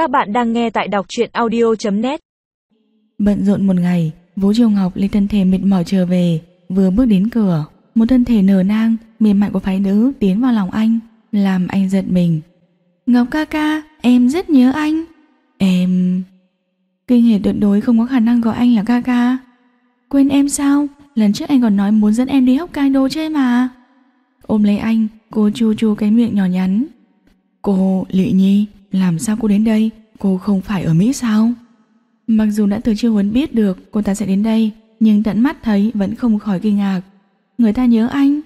Các bạn đang nghe tại đọc truyện audio.net Bận rộn một ngày, Vũ Triều Ngọc lấy thân thể mệt mỏi trở về, vừa bước đến cửa, một thân thể nở nang, mềm mại của phái nữ tiến vào lòng anh, làm anh giật mình. Ngọc ca ca, em rất nhớ anh. Em... Kinh hệ tuyệt đối không có khả năng gọi anh là ca ca. Quên em sao? Lần trước anh còn nói muốn dẫn em đi Hokkaido chơi mà. Ôm lấy anh, cô chu chu cái miệng nhỏ nhắn. Cô, Lị Nhi, làm sao cô đến đây? Cô không phải ở Mỹ sao? Mặc dù đã từ chiêu huấn biết được cô ta sẽ đến đây, nhưng tận mắt thấy vẫn không khỏi kinh ngạc. Người ta nhớ anh.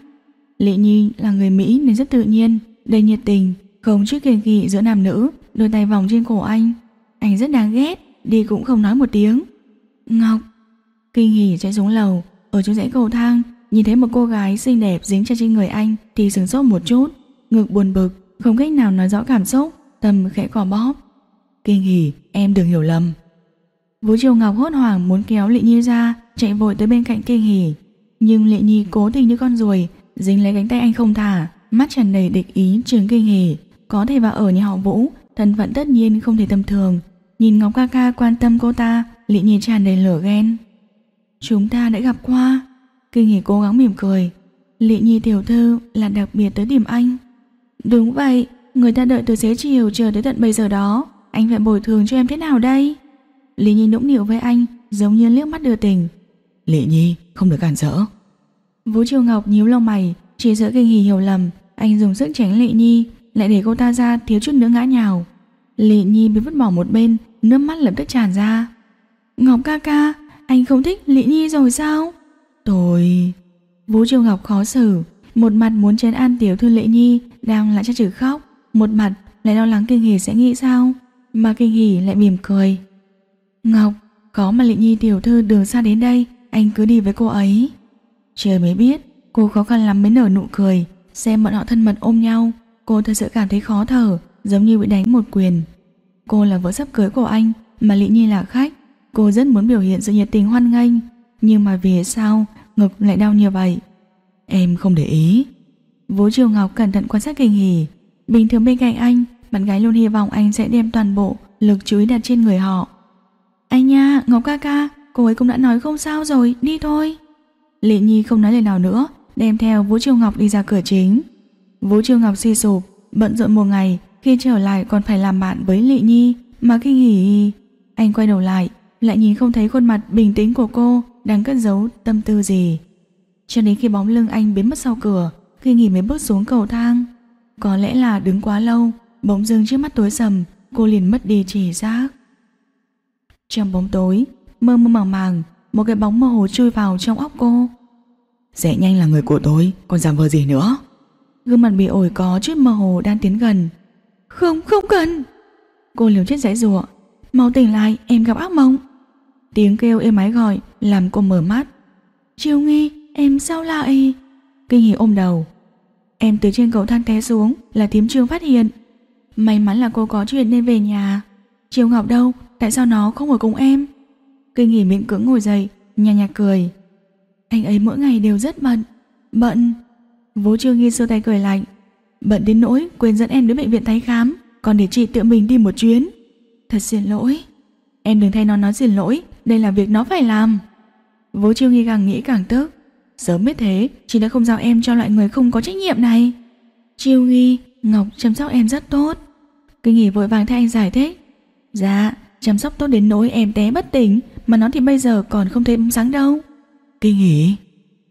lệ Nhi là người Mỹ nên rất tự nhiên, đầy nhiệt tình, không chút kiêng kỵ giữa nam nữ, đôi tay vòng trên cổ anh. Anh rất đáng ghét, đi cũng không nói một tiếng. Ngọc, kinh hỉ chạy xuống lầu, ở chỗ rẽ cầu thang, nhìn thấy một cô gái xinh đẹp dính trên trên người anh thì sửng sốt một chút, ngực buồn bực, không cách nào nói rõ cảm xúc, tâm khẽ cò bóp. Kinh hỉ, em đừng hiểu lầm. Vũ Triều Ngọc hốt hoảng muốn kéo Lệ Nhi ra, chạy vội tới bên cạnh Kinh hỉ. Nhưng Lệ Nhi cố tình như con ruồi, dính lấy cánh tay anh không thả, mắt tràn đầy địch ý trường Kinh hỉ. Có thể vào ở nhà họ Vũ, thân phận tất nhiên không thể tầm thường. Nhìn Ngọc ca ca quan tâm cô ta, Lệ Nhi tràn đầy lửa ghen. Chúng ta đã gặp qua. Kinh hỉ cố gắng mỉm cười. Lệ Nhi tiểu thư là đặc biệt tới điểm anh. Đúng vậy, người ta đợi từ xế chiều chờ tới tận bây giờ đó. Anh phải bồi thường cho em thế nào đây? Lý Nhi nũng nịu với anh, giống như liếc mắt đưa tình. Lệ Nhi, không được cản trở. Vũ Triều Ngọc nhíu lông mày, chỉ sợ kinh hỉ hiểu lầm, anh dùng sức tránh Lệ Nhi, lại để cô ta ra thiếu chút nữa ngã nhào. Lệ Nhi bị vứt bỏ một bên, nước mắt lập tức tràn ra. Ngọc ca ca, anh không thích Lệ Nhi rồi sao? Tôi... Vũ Triều Ngọc khó xử, một mặt muốn chén an tiểu thư Lệ Nhi đang lại chắc chữ khóc, một mặt lại lo lắng kinh hỉ sẽ nghĩ sao, mà kinh hỉ lại mỉm cười. Ngọc, có mà Lệ Nhi tiểu thư đường xa đến đây, anh cứ đi với cô ấy. Trời mới biết, cô khó khăn lắm mới nở nụ cười, xem bọn họ thân mật ôm nhau, cô thật sự cảm thấy khó thở, giống như bị đánh một quyền. Cô là vợ sắp cưới của anh, mà Lệ Nhi là khách, cô rất muốn biểu hiện sự nhiệt tình hoan nghênh, nhưng mà vì sao ngực lại đau như vậy? Em không để ý. Vũ Triều Ngọc cẩn thận quan sát kinh hỉ, bình thường bên cạnh anh, bạn gái luôn hy vọng anh sẽ đem toàn bộ lực chú ý đặt trên người họ. Anh nha, Ngọc ca ca, cô ấy cũng đã nói không sao rồi, đi thôi. Lệ Nhi không nói lời nào nữa, đem theo Vũ Triều Ngọc đi ra cửa chính. Vũ Triều Ngọc suy sụp, bận rộn một ngày, khi trở lại còn phải làm bạn với Lệ Nhi, mà khi nghỉ Anh quay đầu lại, lại nhìn không thấy khuôn mặt bình tĩnh của cô đang cất giấu tâm tư gì. Cho đến khi bóng lưng anh biến mất sau cửa, khi nghỉ mới bước xuống cầu thang. Có lẽ là đứng quá lâu, bỗng dưng trước mắt tối sầm, cô liền mất đi chỉ giác. Trong bóng tối, mơ mơ màng màng, một cái bóng mơ hồ chui vào trong óc cô. Sẽ nhanh là người của tôi, còn giảm vờ gì nữa? Gương mặt bị ổi có chút mơ hồ đang tiến gần. Không, không cần. Cô liều chết giãy rủa, mau tỉnh lại, em gặp ác mộng. Tiếng kêu êm ái gọi làm cô mở mắt. Chiêu nghi, em sao lại? Kinh hỉ ôm đầu. Em từ trên cầu thang té xuống là tím trương phát hiện. May mắn là cô có chuyện nên về nhà. chiều Ngọc đâu? Tại sao nó không ở cùng em? Kinh nghỉ miệng cưỡng ngồi dậy, nhạt nhạt cười. Anh ấy mỗi ngày đều rất bận. Bận. Vũ Trương Nghi sơ tay cười lạnh. Bận đến nỗi quên dẫn em đến bệnh viện tái khám, còn để chị tự mình đi một chuyến. Thật xin lỗi. Em đừng thay nó nói xin lỗi, đây là việc nó phải làm. Vũ Trương Nghi càng nghĩ càng tức. Sớm biết thế, chị đã không giao em cho loại người không có trách nhiệm này. Chiêu Nghi, Ngọc chăm sóc em rất tốt. Kinh nghỉ vội vàng thay anh giải thích. Dạ, chăm sóc tốt đến nỗi em té bất tỉnh, mà nó thì bây giờ còn không thấy bóng sáng đâu. Kinh nghỉ.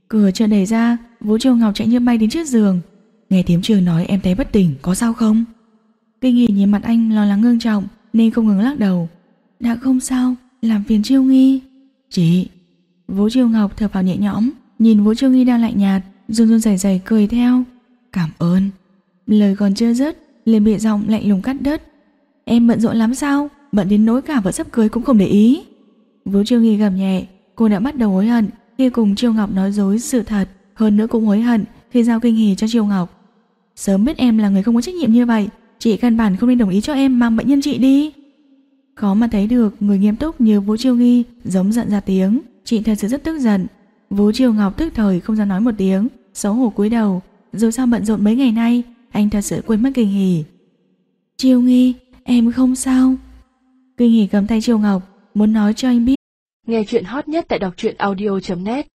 Cửa chợt đẩy ra, Vũ Triều Ngọc chạy như bay đến trước giường. Nghe tiếng trường nói em té bất tỉnh, có sao không? Kinh nghỉ nhìn mặt anh lo lắng ngưng trọng, nên không ngừng lắc đầu. Đã không sao, làm phiền Chiêu Nghi. Chị. Vũ Triều Ngọc thở vào nhẹ nhõm, nhìn Vũ trương Nghi đang lạnh nhạt, run run rẩy rẩy cười theo. Cảm ơn. Lời còn chưa dứt, liền bị giọng lạnh lùng cắt đứt. Em bận rộn lắm sao? Bận đến nỗi cả vợ sắp cưới cũng không để ý. Vũ trương Nghi gầm nhẹ, cô đã bắt đầu hối hận khi cùng Triều Ngọc nói dối sự thật, hơn nữa cũng hối hận khi giao kinh hỉ cho Triều Ngọc. Sớm biết em là người không có trách nhiệm như vậy, chị căn bản không nên đồng ý cho em mang bệnh nhân chị đi. Khó mà thấy được người nghiêm túc như Vũ Chiêu Nghi giống giận ra tiếng, chị thật sự rất tức giận. Vũ Triều Ngọc tức thời không dám nói một tiếng, xấu hổ cúi đầu, dù sao bận rộn mấy ngày nay, anh thật sự quên mất kinh hỉ. Triều Nghi, em không sao, Kinh hỉ cầm tay Triều Ngọc, muốn nói cho anh biết. Nghe chuyện hot nhất tại đọc truyện audio.net